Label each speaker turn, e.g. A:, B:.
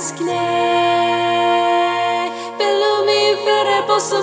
A: teskne Belumi vere posso